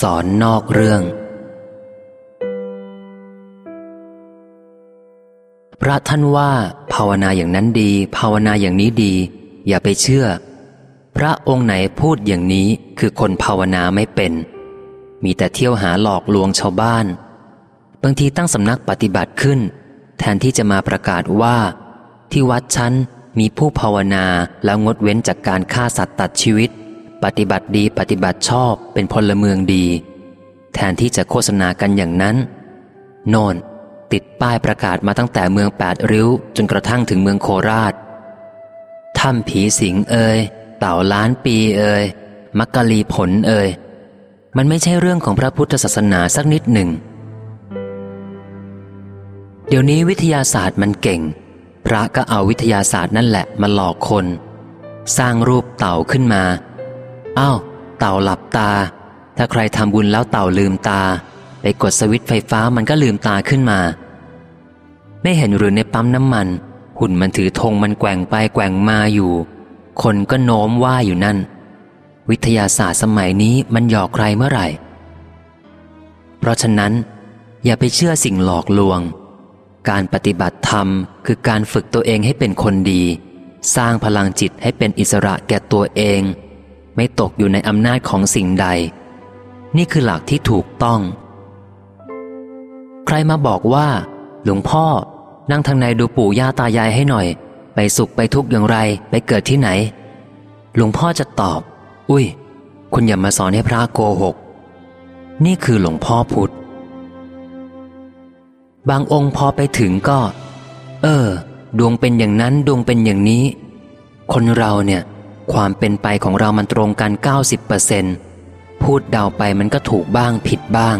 สอนนอกเรื่อง พระท่านว่า ภาวนาอย่างนั้นดี ภาวนาอย่างนี้ดี อย่าไปเชื่อ พระองค์ไหนพูดอย่างนี้คือคนภาวนาไม่เป็น มีแต่เที่ยวหาหลอกลวงชาวบ้าน บางทีตั้งสำนักปฏิบัติขึ้น แทนที่จะมาประกาศว่า ที่วัดชั้นมีผู้ภาวนาแล้วงดเว้นจากการฆ่าสัตว์ตัดชีวิต ปฏิบัติดีปฏิบัติชอบเป็นพลเมืองดี แทนที่จะโฆษณากันอย่างนั้น โน่นติดป้ายประกาศมาตั้งแต่เมืองแปดริ้ว จนกระทั่งถึงเมืองโคราชถ้ำผีสิงเอ่ยเต่าล้านปีเอ่ยมักกะลีผลเอ่ยมันไม่ใช่เรื่องของพระพุทธศาสนาสักนิดหนึ่ง เดี๋ยวนี้วิทยาศาสตร์มันเก่ง พระก็เอาวิทยาศาสตร์นั่นแหละมาหลอกคน สร้างรูปเต่าขึ้นมา อ้าวเต่าหลับตา ถ้าใครทำบุญแล้วเต่าลืมตา ไปกดสวิตช์ไฟฟ้ามันก็ลืมตาขึ้นมา ไม่เห็นหรือในปั๊มน้ำมัน หุ่นมันถือธงมันแกว่งไปแกว่งมาอยู่ คนก็โน้มว่าอยู่นั่น วิทยาศาสตร์สมัยนี้มันหยอกใครเมื่อไหร่ เพราะฉะนั้น อย่าไปเชื่อสิ่งหลอกลวง การปฏิบัติธรรมคือการฝึกตัวเองให้เป็นคนดี สร้างพลังจิตให้เป็นอิสระแก่ตัวเอง ไม่ตกอยู่ในอำนาจของสิ่งใด นี่คือหลักที่ถูกต้อง ใครมาบอกว่า หลวงพ่อ นั่งทางในดูปู่ย่าตายายให้หน่อย ไปสุขไปทุกข์อย่างไร ไปเกิดที่ไหน หลวงพ่อจะตอบ อุ้ย คุณอย่ามาสอนให้พระโกหก นี่คือหลวงพ่อพุทธ บางองค์พอไปถึงก็ เออ ดวงเป็นอย่างนั้นดวงเป็นอย่างนี้ คนเราเนี่ย ความเป็นไปของเรามันตรงกัน 90%พูดเดาไปมันก็ถูกบ้างผิดบ้าง